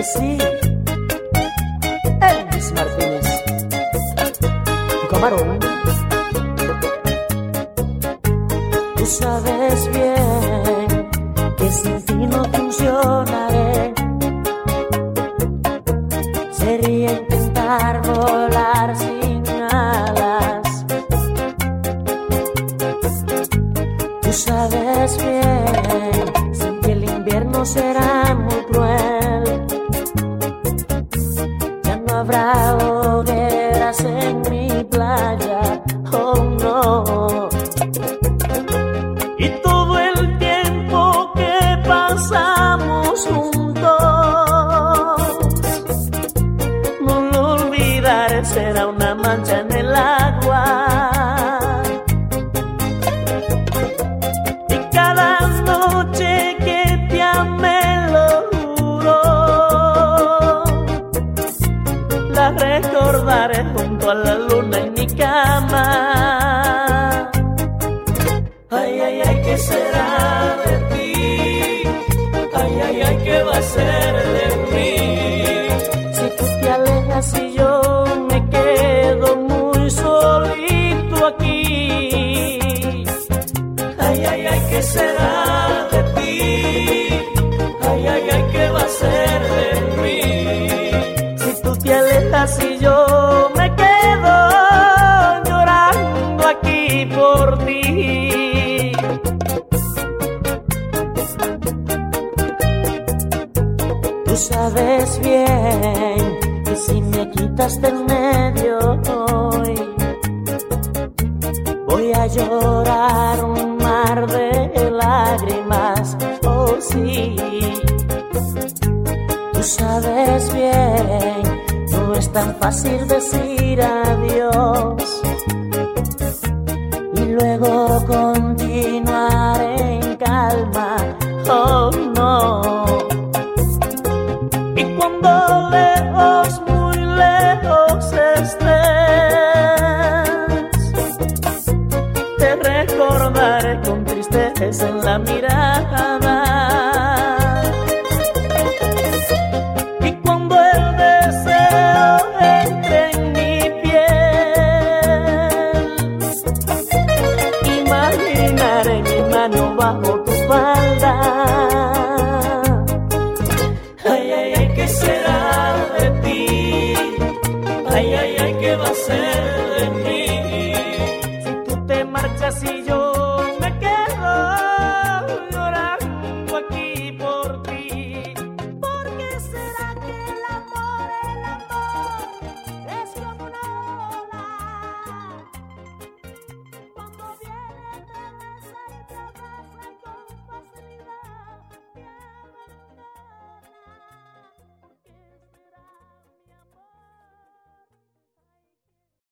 Ay, sí. Elvis Martínez. Camarón. Tú sabes bien que sin ti no funcionaré. Sería intentar volar sin alas. Tú sabes bien, sin que el invierno será muy mi playa, oh no. Y todo el tiempo que pasamos juntos, no lo olvidaré, será una mancha en el agua. Y cada noche que te amé lo juro, la recordaré la luna en mi cama. Ay, ay, ay, ¿qué será de ti? Ay, ay, ay, ¿qué va a ser de mí? Si tú te alejas y yo me quedo muy solito aquí. Ay, ay, ay, ¿qué será de ti? Ay, ay, ay, ¿qué va a ser de mí? Si tú te alejas y yo sabes bien que si me quitas del medio hoy, voy a llorar un mar de lágrimas. Oh, sí. Tú sabes bien, no es tan fácil decir adiós y luego continuar con tristeza en la mirada. Y cuando el deseo entre en mi piel, imaginaré mi mano bajo tu falda. Ay, ay, ay, ¿qué será de ti? Ay, ay, ay, ¿qué va a ser de mí?